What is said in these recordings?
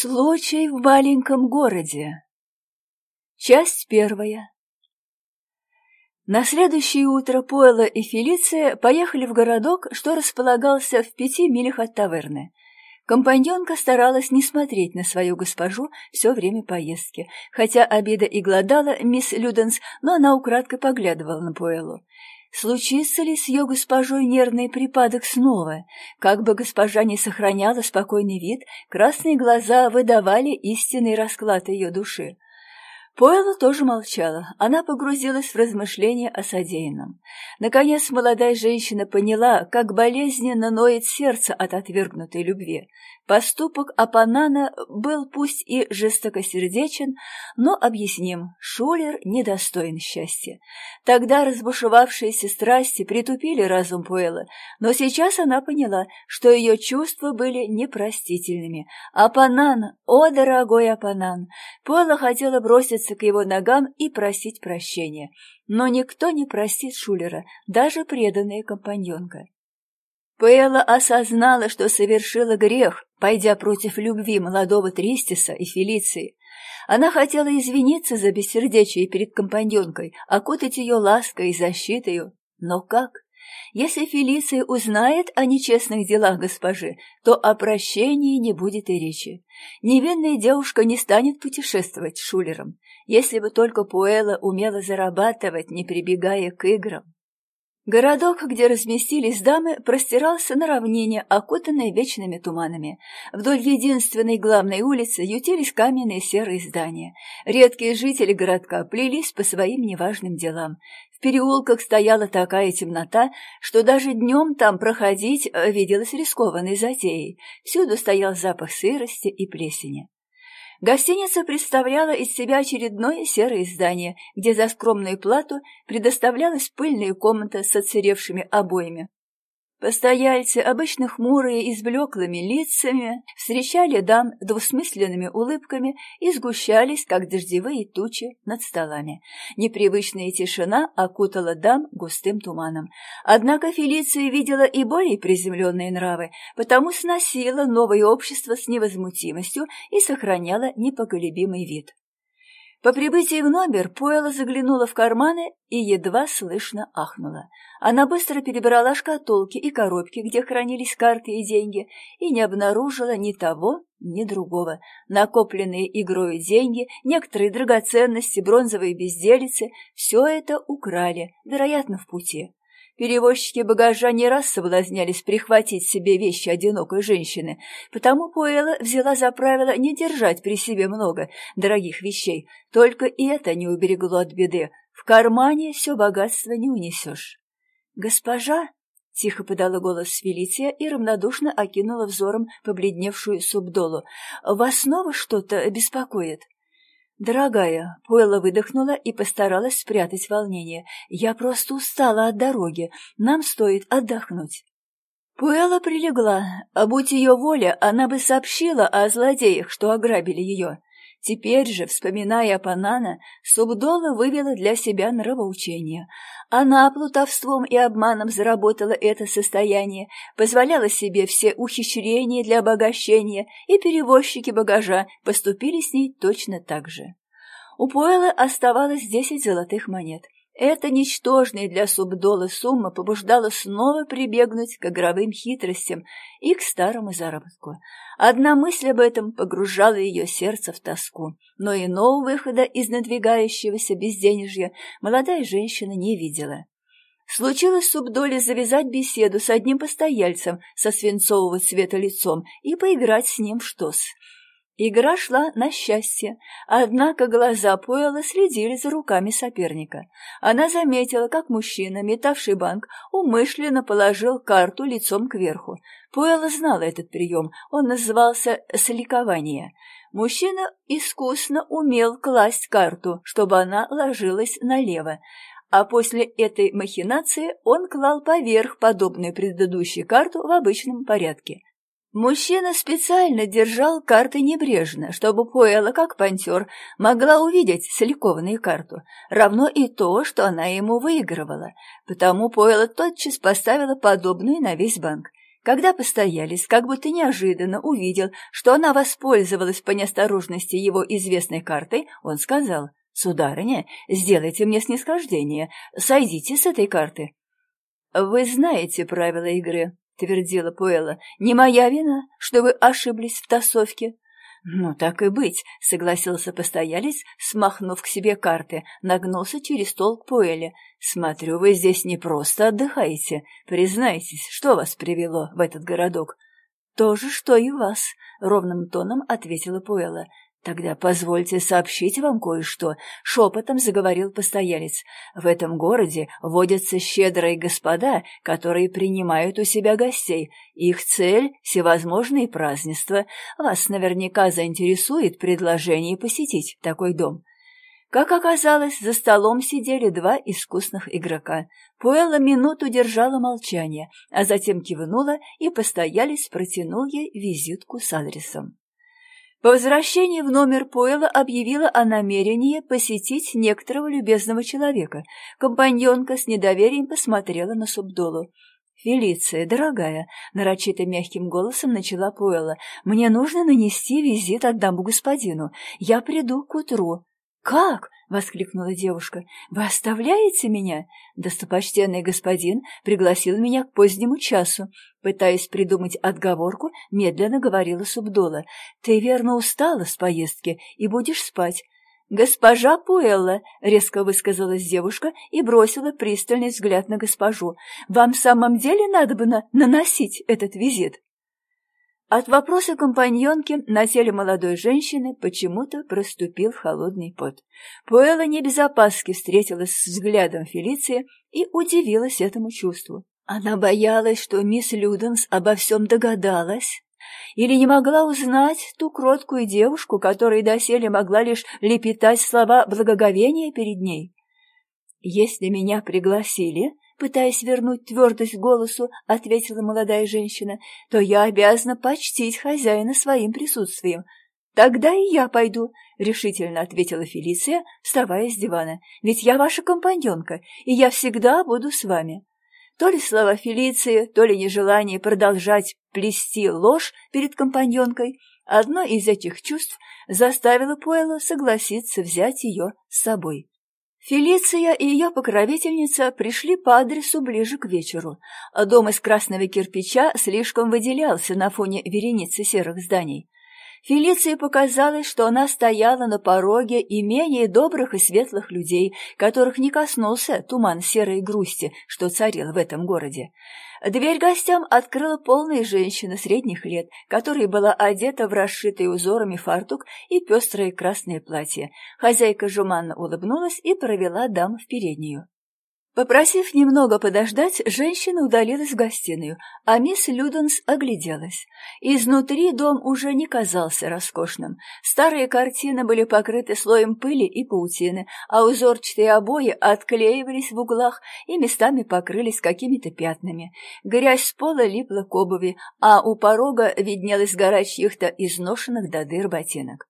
Случай в маленьком городе. Часть первая. На следующее утро Пойла и Фелиция поехали в городок, что располагался в пяти милях от таверны. Компаньонка старалась не смотреть на свою госпожу все время поездки, хотя обеда и глодала мисс Люденс, но она украдкой поглядывала на Пуэллу. Случится ли с ее госпожой нервный припадок снова? Как бы госпожа не сохраняла спокойный вид, красные глаза выдавали истинный расклад ее души. Пойла тоже молчала. Она погрузилась в размышления о содеянном. Наконец молодая женщина поняла, как болезненно ноет сердце от отвергнутой любви. Поступок Апанана был пусть и жестокосердечен, но объясним, Шулер недостоин счастья. Тогда разбушевавшиеся страсти притупили разум Пуэлла, но сейчас она поняла, что ее чувства были непростительными. Апанан, о, дорогой Апанан! Пуэлла хотела броситься к его ногам и просить прощения, но никто не простит Шулера, даже преданная компаньонка. Пэлла осознала, что совершила грех, пойдя против любви молодого Тристиса и Фелиции. Она хотела извиниться за бессердечие перед компаньонкой, окутать ее лаской и защитой. Но как? Если Фелиция узнает о нечестных делах госпожи, то о прощении не будет и речи. Невинная девушка не станет путешествовать с Шулером, если бы только Пуэла умела зарабатывать, не прибегая к играм. Городок, где разместились дамы, простирался на равнине, окутанной вечными туманами. Вдоль единственной главной улицы ютились каменные серые здания. Редкие жители городка плелись по своим неважным делам. В переулках стояла такая темнота, что даже днем там проходить э, виделось рискованной затеей. Всюду стоял запах сырости и плесени. Гостиница представляла из себя очередное серое здание, где за скромную плату предоставлялась пыльная комната с отсыревшими обоями. Постояльцы, обычно хмурые и с блеклыми лицами, встречали дам двусмысленными улыбками и сгущались, как дождевые тучи, над столами. Непривычная тишина окутала дам густым туманом. Однако Фелиция видела и более приземленные нравы, потому сносила новое общество с невозмутимостью и сохраняла непоколебимый вид. По прибытии в номер Пуэлла заглянула в карманы и едва слышно ахнула. Она быстро перебрала шкатулки и коробки, где хранились карты и деньги, и не обнаружила ни того, ни другого. Накопленные игрой деньги, некоторые драгоценности, бронзовые безделицы — все это украли, вероятно, в пути. Перевозчики багажа не раз соблазнялись прихватить себе вещи одинокой женщины, потому Пуэла взяла за правило не держать при себе много дорогих вещей, только и это не уберегло от беды. В кармане все богатство не унесешь. «Госпожа?» — тихо подала голос Фелиция и равнодушно окинула взором побледневшую субдолу. «Вас снова что-то беспокоит?» «Дорогая», — Пуэлла выдохнула и постаралась спрятать волнение, — «я просто устала от дороги, нам стоит отдохнуть». Пуэлла прилегла, а будь ее воля, она бы сообщила о злодеях, что ограбили ее. Теперь же, вспоминая Панана, Субдола вывела для себя нравоучение. Она плутовством и обманом заработала это состояние, позволяла себе все ухищрения для обогащения, и перевозчики багажа поступили с ней точно так же. У Пуэлла оставалось десять золотых монет — эта ничтожная для субдола сумма побуждала снова прибегнуть к игровым хитростям и к старому заработку. Одна мысль об этом погружала ее сердце в тоску, но иного выхода из надвигающегося безденежья молодая женщина не видела. Случилось субдоле завязать беседу с одним постояльцем со свинцового цвета лицом и поиграть с ним в штос — Игра шла на счастье, однако глаза Пуэлла следили за руками соперника. Она заметила, как мужчина, метавший банк, умышленно положил карту лицом кверху. Пуэлла знала этот прием, он назывался «сликование». Мужчина искусно умел класть карту, чтобы она ложилась налево, а после этой махинации он клал поверх подобную предыдущей карту в обычном порядке. Мужчина специально держал карты небрежно, чтобы Пуэла, как пантер, могла увидеть сликованную карту, равно и то, что она ему выигрывала. Потому Пуэла тотчас поставила подобную на весь банк. Когда постоялец, как будто неожиданно увидел, что она воспользовалась по неосторожности его известной картой, он сказал, «Сударыня, сделайте мне снисхождение, сойдите с этой карты». «Вы знаете правила игры», — твердила Пуэлла. «Не моя вина, что вы ошиблись в тасовке». «Ну, так и быть», — согласился постоялец, смахнув к себе карты, нагнулся через стол к Пуэле. «Смотрю, вы здесь не просто отдыхаете. Признайтесь, что вас привело в этот городок?» «То же, что и вас», — ровным тоном ответила Пуэла. «Тогда позвольте сообщить вам кое-что», — шепотом заговорил постоялец. «В этом городе водятся щедрые господа, которые принимают у себя гостей. Их цель — всевозможные празднества. Вас наверняка заинтересует предложение посетить такой дом». Как оказалось, за столом сидели два искусных игрока. Пуэлла минуту держала молчание, а затем кивнула, и постоялец протянул ей визитку с адресом. По возвращении в номер Пойла объявила о намерении посетить некоторого любезного человека. Компаньонка с недоверием посмотрела на Субдолу. «Фелиция, дорогая», — нарочито мягким голосом начала Пуэлла, — «мне нужно нанести визит одному господину. Я приду к утру». «Как?» — воскликнула девушка. «Вы оставляете меня?» Достопочтенный господин пригласил меня к позднему часу. Пытаясь придумать отговорку, медленно говорила Субдола. «Ты верно устала с поездки и будешь спать». «Госпожа Пуэлла», — резко высказалась девушка и бросила пристальный взгляд на госпожу. «Вам в самом деле надо бы на наносить этот визит?» От вопроса компаньонки на теле молодой женщины почему-то проступил холодный пот. Пуэлла не без опаски встретилась с взглядом Фелиции и удивилась этому чувству. Она боялась, что мисс Люденс обо всем догадалась или не могла узнать ту кроткую девушку, которая доселе могла лишь лепетать слова благоговения перед ней. «Если меня пригласили, пытаясь вернуть твердость голосу, ответила молодая женщина, то я обязана почтить хозяина своим присутствием. Тогда и я пойду, решительно ответила Фелиция, вставая с дивана. Ведь я ваша компаньонка, и я всегда буду с вами. То ли слова Фелиции, то ли нежелание продолжать плести ложь перед компаньонкой, одно из этих чувств заставило Пуэлла согласиться взять ее с собой. Фелиция и ее покровительница пришли по адресу ближе к вечеру. Дом из красного кирпича слишком выделялся на фоне вереницы серых зданий. Фелиции показалось, что она стояла на пороге имения добрых и светлых людей, которых не коснулся туман серой грусти, что царил в этом городе. Дверь гостям открыла полная женщина средних лет, которая была одета в расшитый узорами фартук и пестрое красное платье. Хозяйка жуманно улыбнулась и провела дам в переднюю. Попросив немного подождать, женщина удалилась в гостиную, а мисс Люденс огляделась. Изнутри дом уже не казался роскошным. Старые картины были покрыты слоем пыли и паутины, а узорчатые обои отклеивались в углах и местами покрылись какими-то пятнами. Грязь с пола липла к обуви, а у порога виднелась гора чьих-то изношенных до дыр ботинок.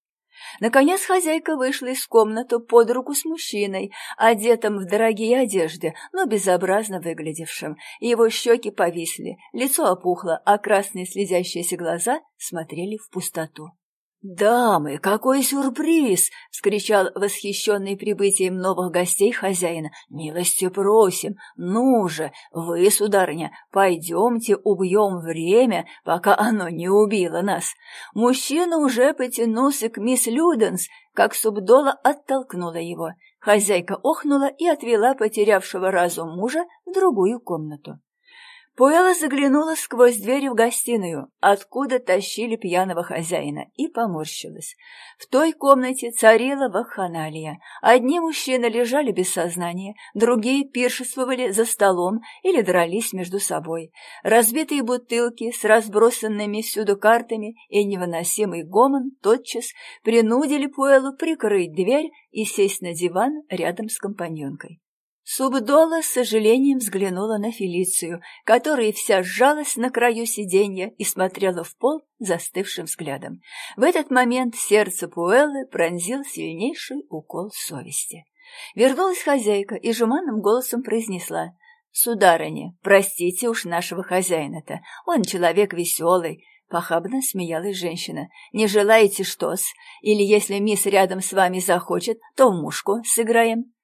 Наконец хозяйка вышла из комнаты под руку с мужчиной, одетым в дорогие одежды, но безобразно выглядевшим. Его щеки повисли, лицо опухло, а красные слезящиеся глаза смотрели в пустоту. «Дамы, какой сюрприз!» — вскричал восхищенный прибытием новых гостей хозяина. «Милости просим! Ну же, вы, сударыня, пойдемте убьем время, пока оно не убило нас!» Мужчина уже потянулся к мисс Люденс, как Субдола оттолкнула его. Хозяйка охнула и отвела потерявшего разум мужа в другую комнату. Пуэлла заглянула сквозь дверь в гостиную, откуда тащили пьяного хозяина, и поморщилась. В той комнате царила вакханалия. Одни мужчины лежали без сознания, другие пиршествовали за столом или дрались между собой. Разбитые бутылки с разбросанными всюду картами и невыносимый гомон тотчас принудили Пуэллу прикрыть дверь и сесть на диван рядом с компаньонкой. Субдола с сожалением взглянула на Фелицию, которая вся сжалась на краю сиденья и смотрела в пол застывшим взглядом. В этот момент сердце Пуэллы пронзил сильнейший укол совести. Вернулась хозяйка и жеманным голосом произнесла «Сударыня, простите уж нашего хозяина-то, он человек веселый», — похабно смеялась женщина. «Не желаете что-с? Или если мисс рядом с вами захочет, то в мушку сыграем?»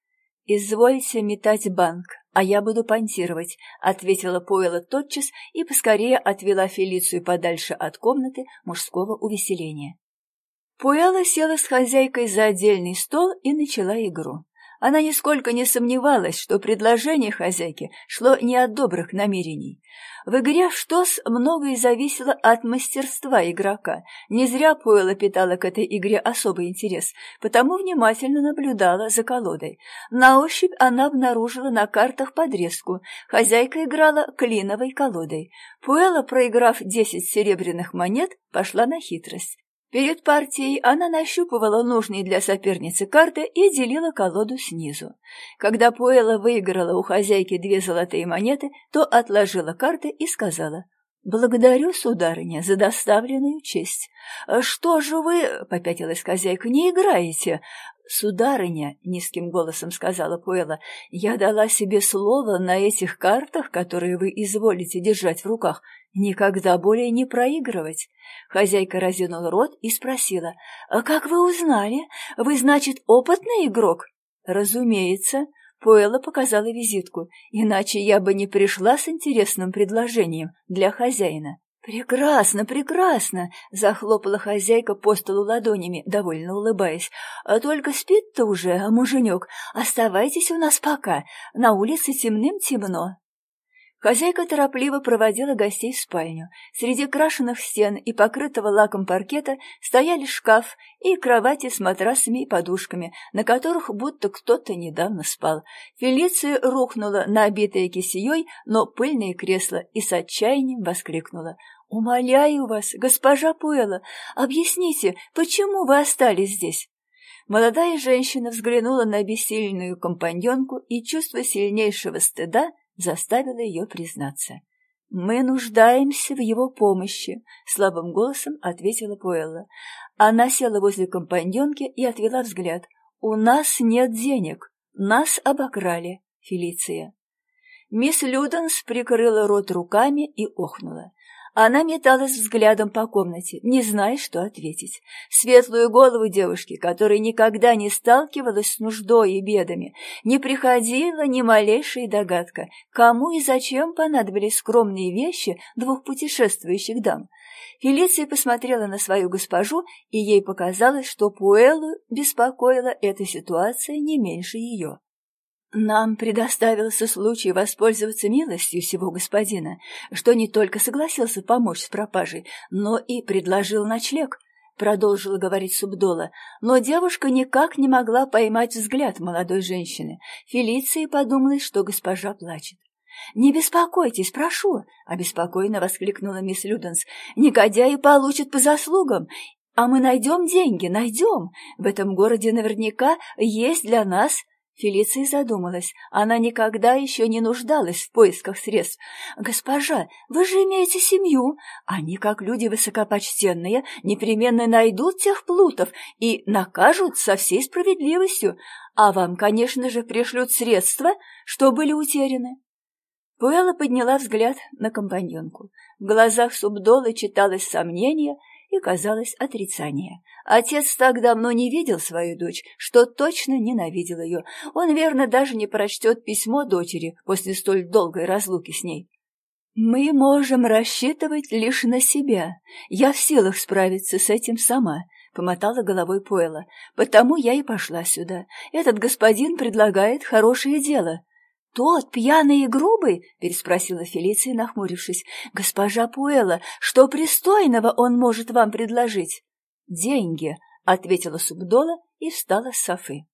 «Извольте метать банк, а я буду понтировать», — ответила Пойла тотчас и поскорее отвела Фелицию подальше от комнаты мужского увеселения. Пуэла села с хозяйкой за отдельный стол и начала игру. Она нисколько не сомневалась, что предложение хозяйки шло не от добрых намерений. В игре в штос многое зависело от мастерства игрока. Не зря Пуэлла питала к этой игре особый интерес, потому внимательно наблюдала за колодой. На ощупь она обнаружила на картах подрезку. Хозяйка играла клиновой колодой. Пуэлла, проиграв десять серебряных монет, пошла на хитрость. Перед партией она нащупывала нужные для соперницы карты и делила колоду снизу. Когда Пуэла выиграла у хозяйки две золотые монеты, то отложила карты и сказала «Благодарю, сударыня, за доставленную честь. Что же вы, — попятилась хозяйка, — не играете? «Сударыня», — низким голосом сказала Пуэла, — «я дала себе слово на этих картах, которые вы изволите держать в руках, никогда более не проигрывать». Хозяйка разинула рот и спросила, «А как вы узнали? Вы, значит, опытный игрок?» «Разумеется», — Пуэла показала визитку, «иначе я бы не пришла с интересным предложением для хозяина». «Прекрасно, прекрасно!» — захлопала хозяйка по столу ладонями, довольно улыбаясь. «А «Только спит-то уже, муженек. Оставайтесь у нас пока. На улице темным-темно». Хозяйка торопливо проводила гостей в спальню. Среди крашенных стен и покрытого лаком паркета стояли шкаф и кровати с матрасами и подушками, на которых будто кто-то недавно спал. Фелиция рухнула на обитое кисеей, но пыльное кресло и с отчаянием воскликнула. «Умоляю вас, госпожа Пуэла, объясните, почему вы остались здесь?» Молодая женщина взглянула на бессильную компаньонку и чувство сильнейшего стыда заставила ее признаться. «Мы нуждаемся в его помощи», — слабым голосом ответила Пуэлла. Она села возле компаньонки и отвела взгляд. «У нас нет денег. Нас обокрали, Фелиция». Мисс Люденс прикрыла рот руками и охнула. Она металась взглядом по комнате, не зная, что ответить. Светлую голову девушки, которая никогда не сталкивалась с нуждой и бедами, не приходила ни малейшая догадка, кому и зачем понадобились скромные вещи двух путешествующих дам. Фелиция посмотрела на свою госпожу, и ей показалось, что Пуэллу беспокоила эта ситуация не меньше ее. Нам предоставился случай воспользоваться милостью всего господина, что не только согласился помочь с пропажей, но и предложил ночлег, — продолжила говорить Субдола, но девушка никак не могла поймать взгляд молодой женщины. Фелиции подумалось, что госпожа плачет. «Не беспокойтесь, прошу!» — обеспокоенно воскликнула мисс Люденс. «Негодяи получат по заслугам, а мы найдем деньги, найдем. В этом городе наверняка есть для нас Фелиция задумалась. Она никогда еще не нуждалась в поисках средств. «Госпожа, вы же имеете семью. Они, как люди высокопочтенные, непременно найдут тех плутов и накажут со всей справедливостью, а вам, конечно же, пришлют средства, что были утеряны». Пуэлла подняла взгляд на компаньонку. В глазах Субдолы читалось сомнение — и, казалось, отрицание. Отец так давно не видел свою дочь, что точно ненавидел ее. Он, верно, даже не прочтет письмо дочери после столь долгой разлуки с ней. «Мы можем рассчитывать лишь на себя. Я в силах справиться с этим сама», — помотала головой Пойла. «Потому я и пошла сюда. Этот господин предлагает хорошее дело». «Тот, пьяный и грубый?» — переспросила Фелиция, нахмурившись. «Госпожа Пуэла, что пристойного он может вам предложить?» «Деньги», — ответила Субдола и встала с Софы.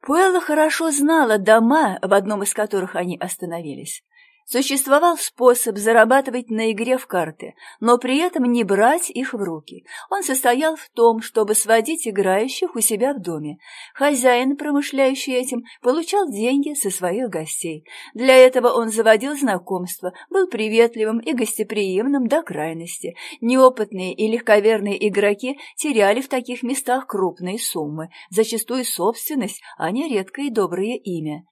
Пуэлла хорошо знала дома, в одном из которых они остановились. Существовал способ зарабатывать на игре в карты, но при этом не брать их в руки. Он состоял в том, чтобы сводить играющих у себя в доме. Хозяин, промышляющий этим, получал деньги со своих гостей. Для этого он заводил знакомства, был приветливым и гостеприимным до крайности. Неопытные и легковерные игроки теряли в таких местах крупные суммы, зачастую собственность, а не редкое и доброе имя.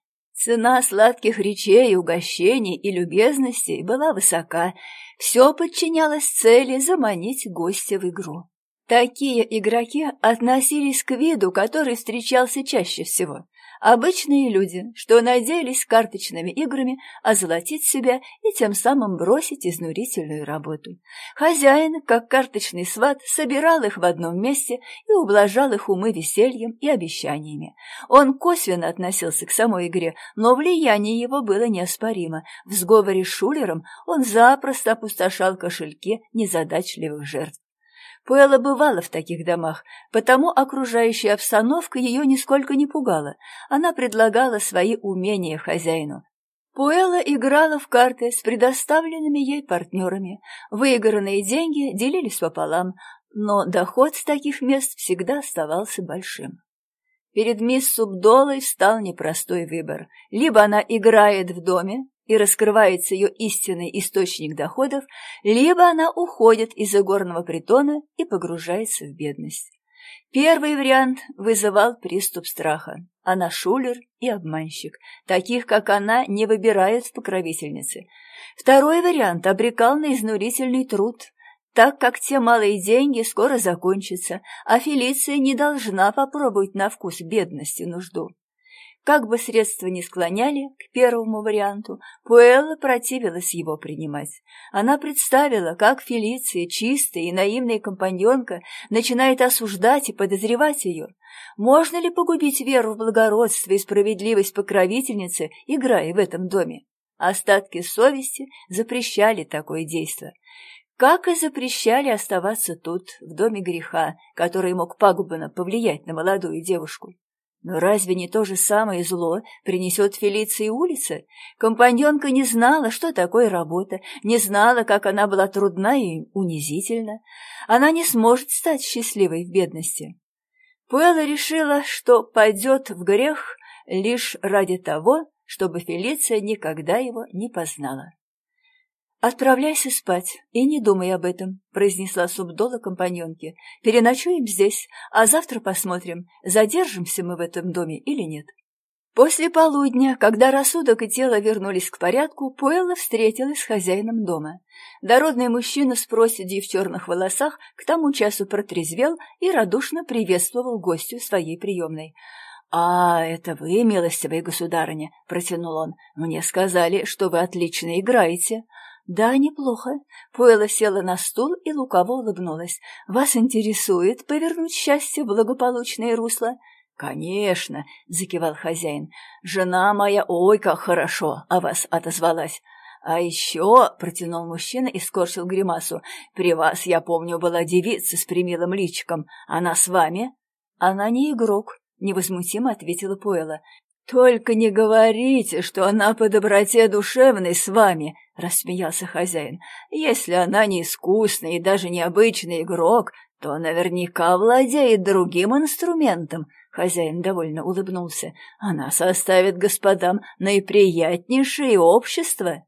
Цена сладких речей, угощений и любезностей была высока. Все подчинялось цели заманить гостя в игру. Такие игроки относились к виду, который встречался чаще всего. Обычные люди, что надеялись карточными играми озолотить себя и тем самым бросить изнурительную работу. Хозяин, как карточный сват, собирал их в одном месте и ублажал их умы весельем и обещаниями. Он косвенно относился к самой игре, но влияние его было неоспоримо. В сговоре с Шулером он запросто опустошал кошельки незадачливых жертв. Пуэлла бывала в таких домах, потому окружающая обстановка ее нисколько не пугала. Она предлагала свои умения хозяину. Пуэлла играла в карты с предоставленными ей партнерами. Выигранные деньги делились пополам, но доход с таких мест всегда оставался большим. Перед мисс Субдолой встал непростой выбор. Либо она играет в доме, и раскрывается ее истинный источник доходов, либо она уходит из игорного притона и погружается в бедность. Первый вариант вызывал приступ страха. Она шулер и обманщик. Таких, как она, не выбирают в покровительницы. Второй вариант обрекал на изнурительный труд, так как те малые деньги скоро закончатся, а Фелиция не должна попробовать на вкус бедность и нужду. Как бы средства ни склоняли к первому варианту, Пуэлла противилась его принимать. Она представила, как Фелиция, чистая и наивная компаньонка, начинает осуждать и подозревать ее. Можно ли погубить веру в благородство и справедливость покровительницы, играя в этом доме? Остатки совести запрещали такое действие как и запрещали оставаться тут, в доме греха, который мог пагубно повлиять на молодую девушку. Но разве не то же самое зло принесет Фелиции улица? Компаньонка не знала, что такое работа, не знала, как она была трудна и унизительна. Она не сможет стать счастливой в бедности. Пуэлла решила, что пойдет в грех лишь ради того, чтобы Фелиция никогда его не познала. «Отправляйся спать и не думай об этом», — произнесла Субдола компаньонке. «Переночуем здесь, а завтра посмотрим, задержимся мы в этом доме или нет». После полудня, когда рассудок и тело вернулись к порядку, Пуэлла встретилась с хозяином дома. Дородный мужчина с проседью в черных волосах к тому часу протрезвел и радушно приветствовал гостю своей приемной. «А, это вы, милостивая государыня», — протянул он. «Мне сказали, что вы отлично играете». «Да, неплохо». Пуэлла села на стул и лукаво улыбнулась. «Вас интересует повернуть счастье в благополучное русло?» «Конечно», — закивал хозяин. «Жена моя, ой, как хорошо о вас отозвалась». «А еще», — протянул мужчина и скорчил гримасу, — «при вас, я помню, была девица с примилым личиком. Она с вами?» «Она не игрок», — невозмутимо ответила Пуэлла. «Только не говорите, что она по доброте душевной с вами», — рассмеялся хозяин. «Если она не искусный и даже необычный игрок, то наверняка владеет другим инструментом». Хозяин довольно улыбнулся. «Она составит господам наиприятнейшее общество».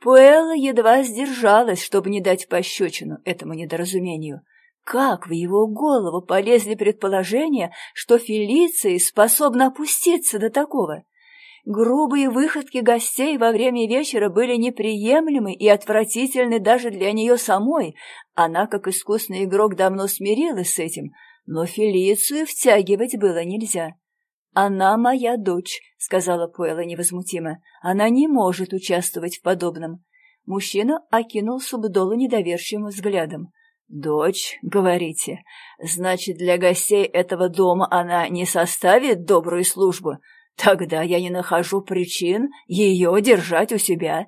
Пуэлла едва сдержалась, чтобы не дать пощечину этому недоразумению. Как в его голову полезли предположения, что Фелиция способна опуститься до такого? Грубые выходки гостей во время вечера были неприемлемы и отвратительны даже для нее самой. Она, как искусный игрок, давно смирилась с этим, но Фелицию втягивать было нельзя. «Она моя дочь», — сказала Пуэлла невозмутимо. «Она не может участвовать в подобном». Мужчина окинул Субдола недоверчивым взглядом. «Дочь, говорите, значит, для гостей этого дома она не составит добрую службу? Тогда я не нахожу причин ее держать у себя.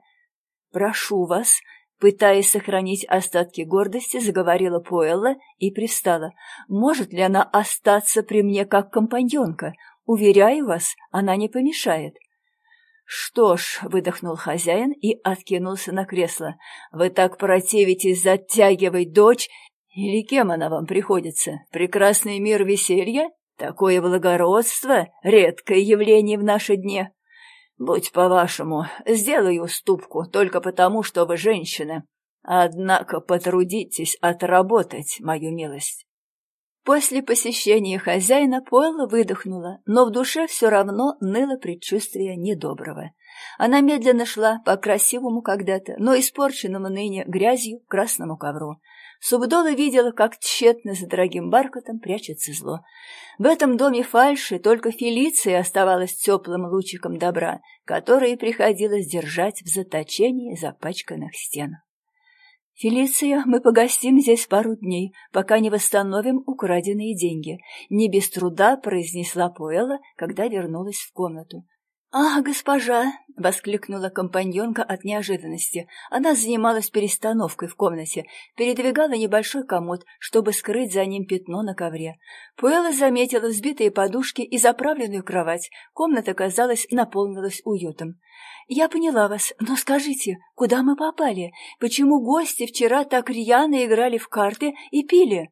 Прошу вас, пытаясь сохранить остатки гордости, заговорила Пуэлла и пристала. Может ли она остаться при мне как компаньонка? Уверяю вас, она не помешает. «Что ж», — выдохнул хозяин и откинулся на кресло, — «вы так противитесь затягивать дочь, или кем она вам приходится? Прекрасный мир веселья? Такое благородство — редкое явление в наши дни. Будь по-вашему, сделаю уступку только потому, что вы женщина. Однако потрудитесь отработать мою милость». После посещения хозяина Пойла выдохнула, но в душе все равно ныло предчувствие недоброго. Она медленно шла по красивому когда-то, но испорченному ныне грязью красному ковру. Субдола видела, как тщетно за дорогим бархатом прячется зло. В этом доме фальши только Фелиция оставалась теплым лучиком добра, который приходилось держать в заточении запачканных стен. «Фелиция, мы погостим здесь пару дней, пока не восстановим украденные деньги», — не без труда произнесла Пуэлла, когда вернулась в комнату. «Ах, госпожа!» — воскликнула компаньонка от неожиданности. Она занималась перестановкой в комнате, передвигала небольшой комод, чтобы скрыть за ним пятно на ковре. Пуэлла заметила взбитые подушки и заправленную кровать. Комната, казалось, наполнилась уютом. «Я поняла вас, но скажите, куда мы попали? Почему гости вчера так рьяно играли в карты и пили?»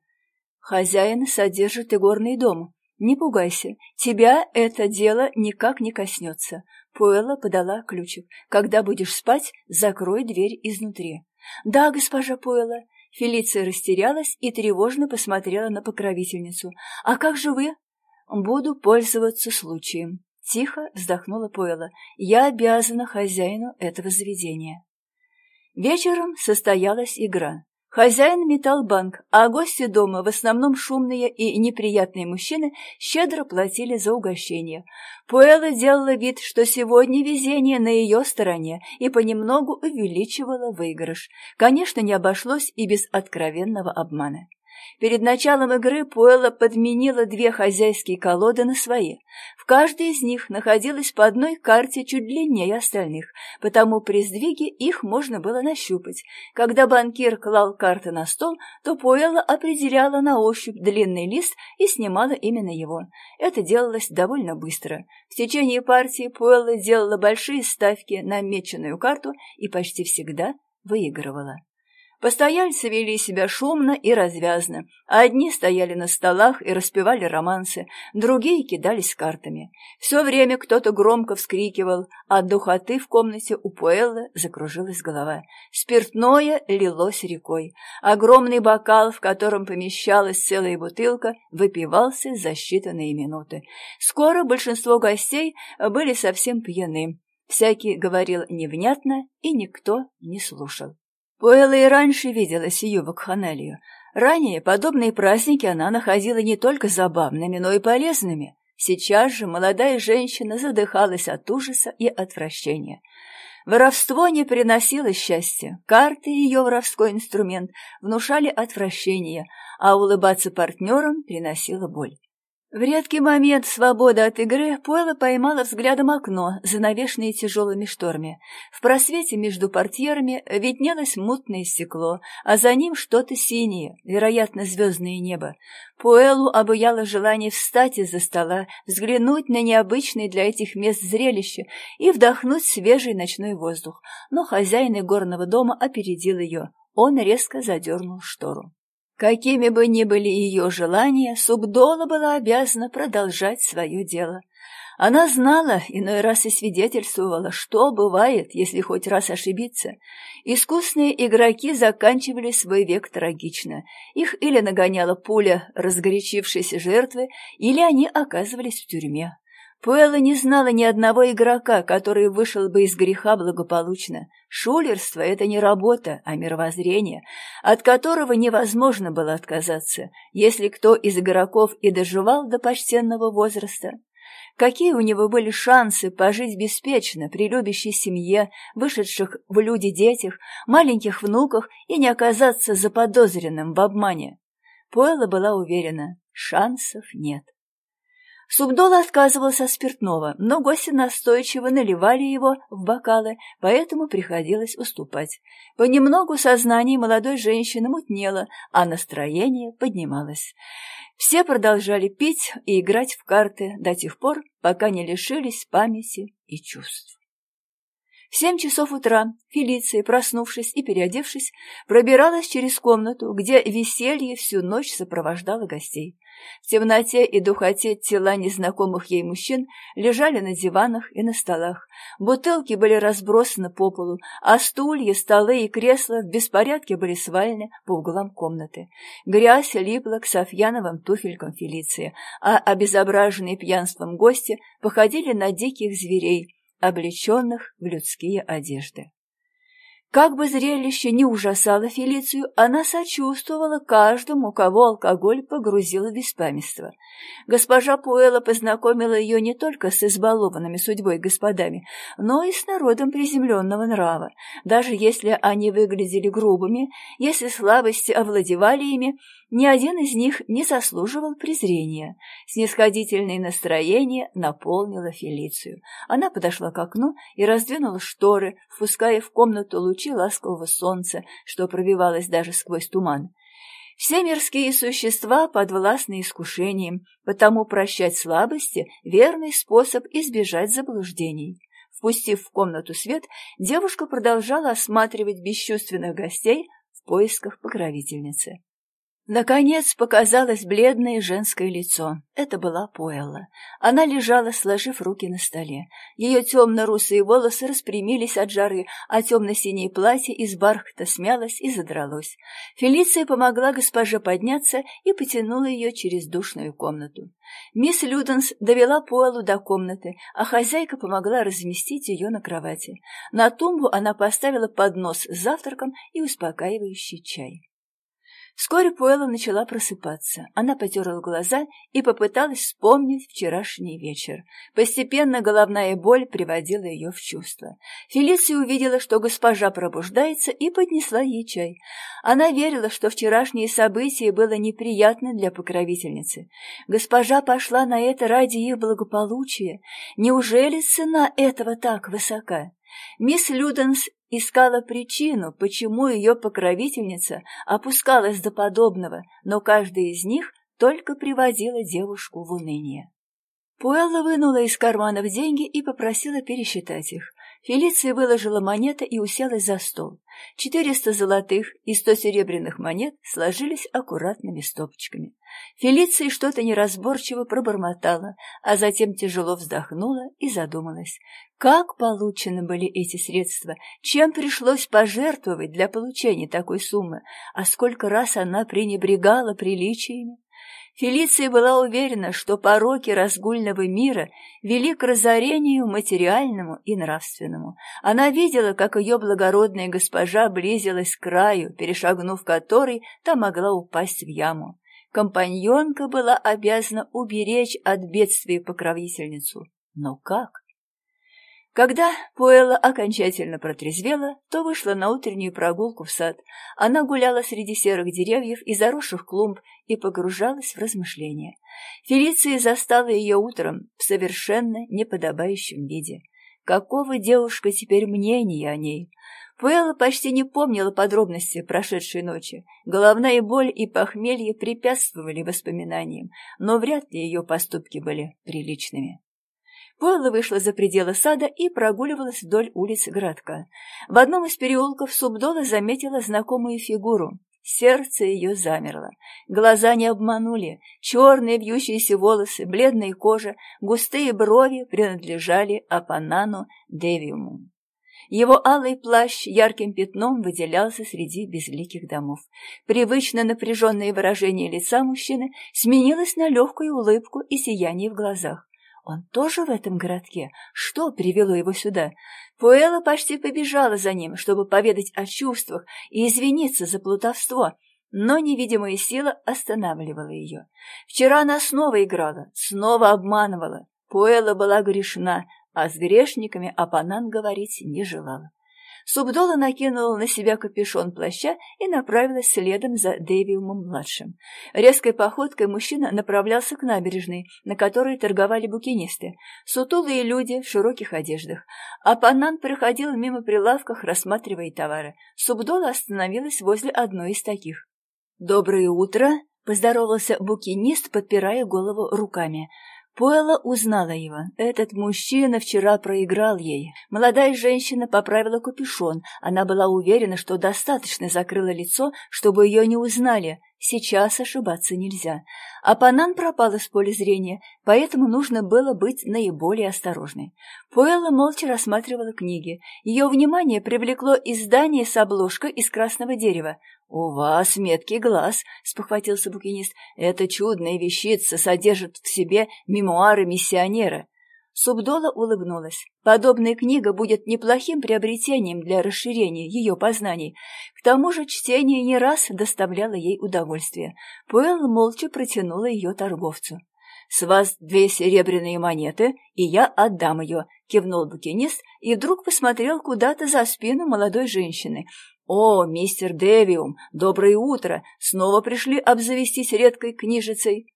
«Хозяин содержит игорный дом», «Не пугайся, тебя это дело никак не коснется». Пуэлла подала ключик. «Когда будешь спать, закрой дверь изнутри». «Да, госпожа Пуэлла». Фелиция растерялась и тревожно посмотрела на покровительницу. «А как же вы?» «Буду пользоваться случаем». Тихо вздохнула Пуэлла. «Я обязана хозяину этого заведения». Вечером состоялась игра. Хозяин метал банк, а гости дома, в основном шумные и неприятные мужчины, щедро платили за угощение. Пуэлла делала вид, что сегодня везение на ее стороне, и понемногу увеличивала выигрыш. Конечно, не обошлось и без откровенного обмана. Перед началом игры Пуэлла подменила две хозяйские колоды на свои. В каждой из них находилась по одной карте чуть длиннее остальных, потому при сдвиге их можно было нащупать. Когда банкир клал карты на стол, то Пуэлла определяла на ощупь длинный лист и снимала именно его. Это делалось довольно быстро. В течение партии Пуэлла делала большие ставки на меченую карту и почти всегда выигрывала. Постояльцы вели себя шумно и развязно. Одни стояли на столах и распевали романсы, другие кидались картами. Все время кто-то громко вскрикивал, а от духоты в комнате у Пуэллы закружилась голова. Спиртное лилось рекой. Огромный бокал, в котором помещалась целая бутылка, выпивался за считанные минуты. Скоро большинство гостей были совсем пьяны. Всякий говорил невнятно, и никто не слушал. Пуэлла и раньше видела сию вакханалию. Ранее подобные праздники она находила не только забавными, но и полезными. Сейчас же молодая женщина задыхалась от ужаса и отвращения. Воровство не приносило счастья, карты ее воровской инструмент внушали отвращение, а улыбаться партнерам приносило боль. В редкий момент свободы от игры Пойла поймала взглядом окно, занавешенное тяжелыми шторами. В просвете между портьерами виднелось мутное стекло, а за ним что-то синее, вероятно, звездное небо. Пуэллу обуяло желание встать из-за стола, взглянуть на необычное для этих мест зрелище и вдохнуть свежий ночной воздух. Но хозяин игорного дома опередил ее. Он резко задернул штору. Какими бы ни были ее желания, Субдола была обязана продолжать свое дело. Она знала, иной раз и свидетельствовала, что бывает, если хоть раз ошибиться. Искусные игроки заканчивали свой век трагично. Их или нагоняла пуля разгорячившейся жертвы, или они оказывались в тюрьме. Пуэлла не знала ни одного игрока, который вышел бы из греха благополучно. Шулерство — это не работа, а мировоззрение, от которого невозможно было отказаться, если кто из игроков и доживал до почтенного возраста. Какие у него были шансы пожить беспечно при любящей семье, вышедших в люди детях, маленьких внуках и не оказаться заподозренным в обмане? Пуэлла была уверена, шансов нет. Субдола отказывался от спиртного, но гости настойчиво наливали его в бокалы, поэтому приходилось уступать. Понемногу сознание молодой женщины мутнело, а настроение поднималось. Все продолжали пить и играть в карты до тех пор, пока не лишились памяти и чувств. В семь часов утра Фелиция, проснувшись и переодевшись, пробиралась через комнату, где веселье всю ночь сопровождало гостей. В темноте и духоте тела незнакомых ей мужчин лежали на диванах и на столах. Бутылки были разбросаны по полу, а стулья, столы и кресла в беспорядке были свалены по углам комнаты. Грязь липла к софьяновым туфелькам Фелиции, а обезображенные пьянством гости походили на диких зверей, облеченных в людские одежды. Как бы зрелище не ужасало Фелицию, она сочувствовала каждому, кого алкоголь погрузил в беспамятство. Госпожа Пуэлла познакомила ее не только с избалованными судьбой господами, но и с народом приземленного нрава. Даже если они выглядели грубыми, если слабости овладевали ими, ни один из них не заслуживал презрения. Снисходительное настроение наполнило Фелицию. Она подошла к окну и раздвинула шторы, впуская в комнату лучи ласкового солнца, что пробивалось даже сквозь туман. Все мирские существа подвластны искушениям, потому прощать слабости — верный способ избежать заблуждений. Впустив в комнату свет, девушка продолжала осматривать бесчувственных гостей в поисках покровительницы. Наконец показалось бледное женское лицо. Это была Пуэлла. Она лежала, сложив руки на столе. Ее темно-русые волосы распрямились от жары, а темно-синее платье из бархата смялось и задралось. Фелиция помогла госпоже подняться и потянула ее через душную комнату. Мисс Люденс довела Пуэллу до комнаты, а хозяйка помогла разместить ее на кровати. На тумбу она поставила поднос с завтраком и успокаивающий чай. Вскоре Пуэлла начала просыпаться. Она потерла глаза и попыталась вспомнить вчерашний вечер. Постепенно головная боль приводила ее в чувство. Фелиция увидела, что госпожа пробуждается, и поднесла ей чай. Она верила, что вчерашнее событие было неприятно для покровительницы. Госпожа пошла на это ради их благополучия. Неужели цена этого так высока? Мисс Люденс искала причину, почему ее покровительница опускалась до подобного, но каждая из них только приводила девушку в уныние. Пуэлла вынула из карманов деньги и попросила пересчитать их. Фелиция выложила монеты и уселась за стол. Четыреста золотых и сто серебряных монет сложились аккуратными стопочками. Фелиция что-то неразборчиво пробормотала, а затем тяжело вздохнула и задумалась. Как получены были эти средства? Чем пришлось пожертвовать для получения такой суммы? А сколько раз она пренебрегала приличиями? Фелиция была уверена, что пороки разгульного мира вели к разорению материальному и нравственному. Она видела, как ее благородная госпожа близилась к краю, перешагнув который, та могла упасть в яму. Компаньонка была обязана уберечь от бедствия покровительницу. Но как? Когда Пуэлла окончательно протрезвела, то вышла на утреннюю прогулку в сад. Она гуляла среди серых деревьев и заросших клумб и погружалась в размышления. Фелиция застала ее утром в совершенно неподобающем виде. Какого девушка теперь мнение о ней? Пуэлла почти не помнила подробности прошедшей ночи. Головная боль и похмелье препятствовали воспоминаниям, но вряд ли ее поступки были приличными. Пуэлла вышла за пределы сада и прогуливалась вдоль улиц городка. В одном из переулков Субдола заметила знакомую фигуру. Сердце ее замерло. Глаза не обманули. Черные вьющиеся волосы, бледная кожа, густые брови принадлежали Апанану Девиуму. Его алый плащ ярким пятном выделялся среди безликих домов. Привычно напряженное выражение лица мужчины сменилось на легкую улыбку и сияние в глазах. Он тоже в этом городке? Что привело его сюда? Пуэлла почти побежала за ним, чтобы поведать о чувствах и извиниться за плутовство, но невидимая сила останавливала ее. Вчера она снова играла, снова обманывала. Пуэлла была грешна, а с грешниками Апанан говорить не желала. Субдола накинула на себя капюшон плаща и направилась следом за Дэвиумом-младшим. Резкой походкой мужчина направлялся к набережной, на которой торговали букинисты, сутулые люди в широких одеждах. А Панан проходил мимо прилавков, рассматривая товары. Субдола остановилась возле одной из таких. «Доброе утро!» — поздоровался букинист, подпирая голову руками. Пуэлла узнала его. Этот мужчина вчера проиграл ей. Молодая женщина поправила капюшон. Она была уверена, что достаточно закрыла лицо, чтобы ее не узнали. Сейчас ошибаться нельзя. А Панан пропал из поля зрения, поэтому нужно было быть наиболее осторожной. Пуэлла молча рассматривала книги. Ее внимание привлекло издание с обложкой из красного дерева. «У вас меткий глаз», — спохватился букинист. «Эта чудная вещица содержит в себе мемуары миссионера». Субдола улыбнулась. Подобная книга будет неплохим приобретением для расширения ее познаний. К тому же чтение не раз доставляло ей удовольствие. Пуэлл молча протянула ее торговцу. «С вас две серебряные монеты, и я отдам ее», — кивнул букинист и вдруг посмотрел куда-то за спину молодой женщины. «О, мистер Девиум, доброе утро! Снова пришли обзавестись редкой книжицей?»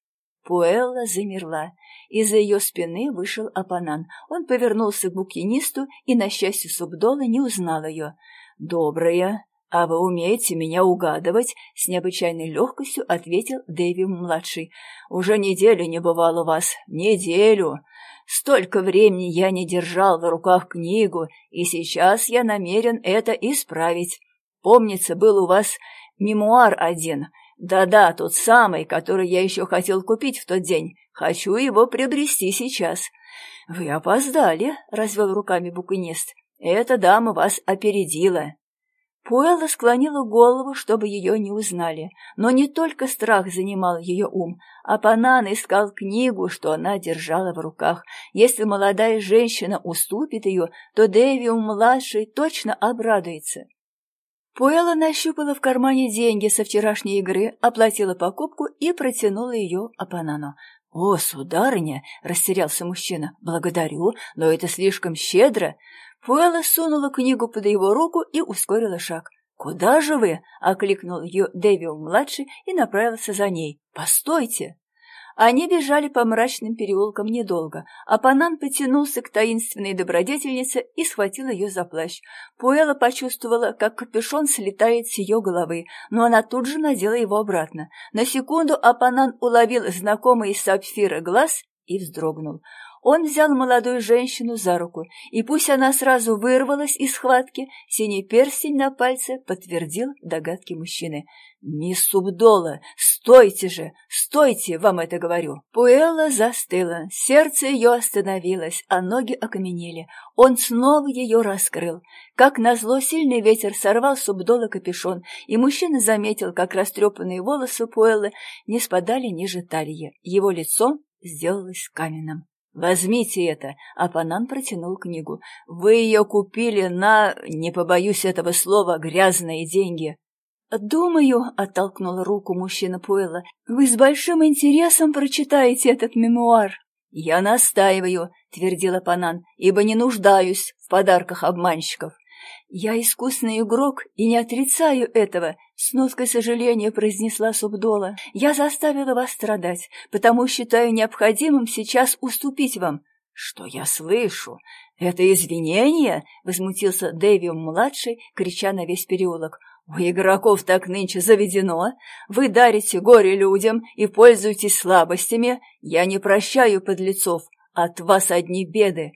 Пуэлла замерла. Из-за ее спины вышел Апанан. Он повернулся к букинисту и, на счастье Субдола, не узнал ее. «Добрая, а вы умеете меня угадывать?» — с необычайной легкостью ответил Дэви-младший. «Уже неделю не бывало вас. Неделю. Столько времени я не держал в руках книгу, и сейчас я намерен это исправить». Помнится, был у вас мемуар один. Да-да, тот самый, который я еще хотел купить в тот день. Хочу его приобрести сейчас. Вы опоздали, — развел руками букинист. Эта дама вас опередила. Пуэлла склонила голову, чтобы ее не узнали, но не только страх занимал ее ум, а Панан искал книгу, что она держала в руках. Если молодая женщина уступит ее, то Дэвиум-младший точно обрадуется. Пуэлла нащупала в кармане деньги со вчерашней игры, оплатила покупку и протянула ее Апанану. «О, сударыня!» — растерялся мужчина. «Благодарю, но это слишком щедро!» Пуэлла сунула книгу под его руку и ускорила шаг. «Куда же вы?» — окликнул ее Дэвио-младший и направился за ней. «Постойте!» Они бежали по мрачным переулкам недолго, а Панан потянулся к таинственной добродетельнице и схватил ее за плащ. Пуэла почувствовала, как капюшон слетает с ее головы, но она тут же надела его обратно. На секунду Апанан уловил знакомый сапфира глаз и вздрогнул. Он взял молодую женщину за руку, и пусть она сразу вырвалась из схватки, синий перстень на пальце подтвердил догадки мужчины. «Мисс Субдола, стойте же, стойте, вам это говорю!» Пуэлла застыла, сердце ее остановилось, а ноги окаменели. Он снова ее раскрыл. Как назло, сильный ветер сорвал Субдола капюшон, и мужчина заметил, как растрепанные волосы Пуэллы не спадали ниже талии. Его лицо сделалось каменным. «Возьмите это!» — Апанан протянул книгу. «Вы ее купили на, не побоюсь этого слова, грязные деньги!» «Думаю», — оттолкнула руку мужчина Пуэлла, — «вы с большим интересом прочитаете этот мемуар». «Я настаиваю», — твердила Панан, — «ибо не нуждаюсь в подарках обманщиков». «Я искусный игрок и не отрицаю этого», — с ноткой сожаления произнесла Субдола. «Я заставила вас страдать, потому считаю необходимым сейчас уступить вам». «Что я слышу? Это извинение?» — возмутился Дэвиум-младший, крича на весь переулок. У игроков так нынче заведено. Вы дарите горе людям и пользуетесь слабостями. Я не прощаю подлецов. От вас одни беды.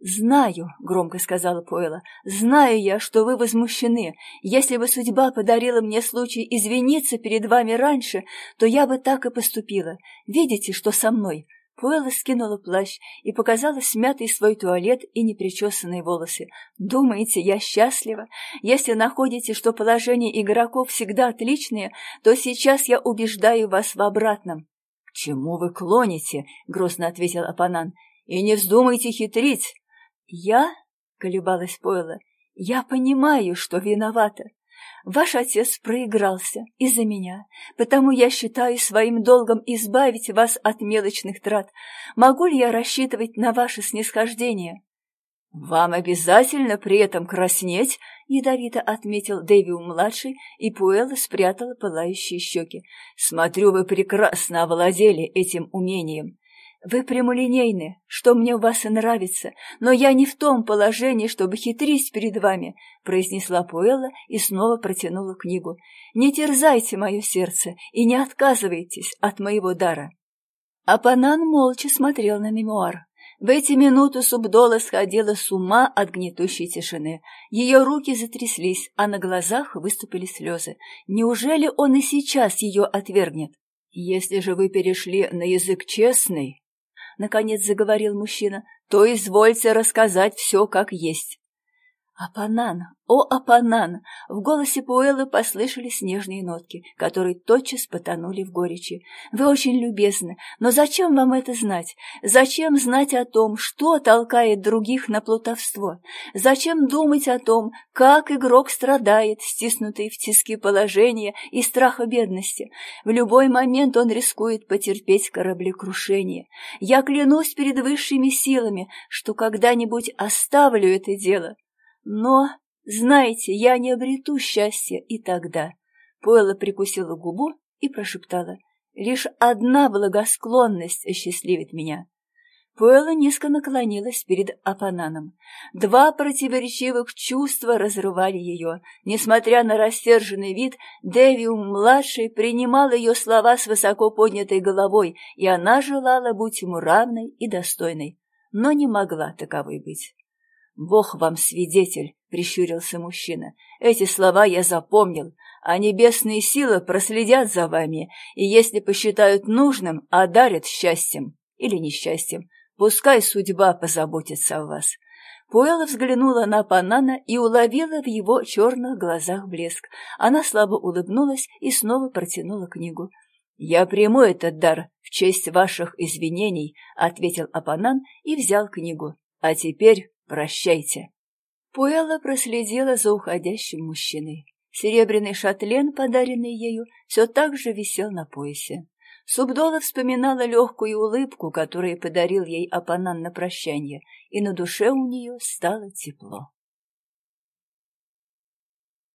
«Знаю», — громко сказала Пойла, — «знаю я, что вы возмущены. Если бы судьба подарила мне случай извиниться перед вами раньше, то я бы так и поступила. Видите, что со мной? Пуэлла скинула плащ и показала смятый свой туалет и непричесанные волосы. «Думаете, я счастлива? Если находите, что положение игроков всегда отличное, то сейчас я убеждаю вас в обратном». «К чему вы клоните?» — грустно ответил Апанан. «И не вздумайте хитрить». «Я?» — колебалась Пойла. «Я понимаю, что виновата. Ваш отец проигрался из-за меня, потому я считаю своим долгом избавить вас от мелочных трат. Могу ли я рассчитывать на ваше снисхождение?» «Вам обязательно при этом краснеть?» — ядовито отметил Дэвиу-младший, и Пуэлла спрятала пылающие щеки. «Смотрю, вы прекрасно овладели этим умением. Вы прямолинейны, что мне у вас и нравится, но я не в том положении, чтобы хитрить перед вами, произнесла Пуэлла и снова протянула книгу. Не терзайте мое сердце и не отказывайтесь от моего дара. Апанан молча смотрел на мемуар. В эти минуты Субдола сходила с ума от гнетущей тишины. Ее руки затряслись, а на глазах выступили слезы. Неужели он и сейчас ее отвергнет? «Если же вы перешли на язык честный, — наконец заговорил мужчина, — то извольте рассказать все как есть. «Апанан! О, Апанан!» В голосе Пуэллы послышались нежные нотки, которые тотчас потонули в горечи. «Вы очень любезны, но зачем вам это знать? Зачем знать о том, что толкает других на плутовство? Зачем думать о том, как игрок страдает, стиснутый в тиски положения и страха бедности? В любой момент он рискует потерпеть кораблекрушение. Я клянусь перед высшими силами, что когда-нибудь оставлю это дело». Но, знаете, я не обрету счастья и тогда. Пойла прикусила губу и прошептала. Лишь одна благосклонность осчастливит меня. Пойла низко наклонилась перед Апананом. Два противоречивых чувства разрывали ее. Несмотря на рассерженный вид, Девиум-младший принимал ее слова с высоко поднятой головой, и она желала быть ему равной и достойной, но не могла таковой быть. «Бог вам свидетель», — прищурился мужчина. «Эти слова я запомнил, а небесные силы проследят за вами, и если посчитают нужным, одарят счастьем или несчастьем. Пускай судьба позаботится о вас». Пуэлла взглянула на Панана и уловила в его черных глазах блеск. Она слабо улыбнулась и снова протянула книгу. «Я приму этот дар в честь ваших извинений», — ответил Апанан и взял книгу. «А теперь Прощайте. Пуэлла проследила за уходящим мужчиной. Серебряный шатлен, подаренный ею, все так же висел на поясе. Субдола вспоминала легкую улыбку, которую подарил ей Апанан на прощание, и на душе у нее стало тепло.